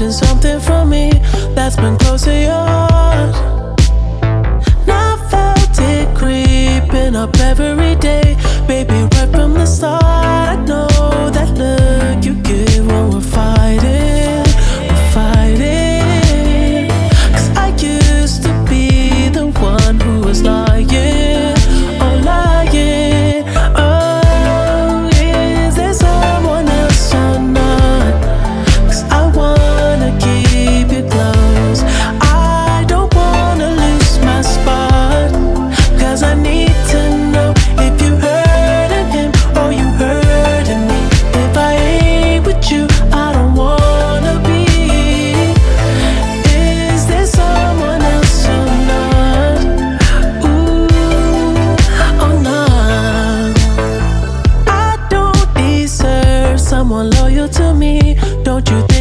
hiding something from me that's been close to yours. Now I felt it creeping up every day. you think?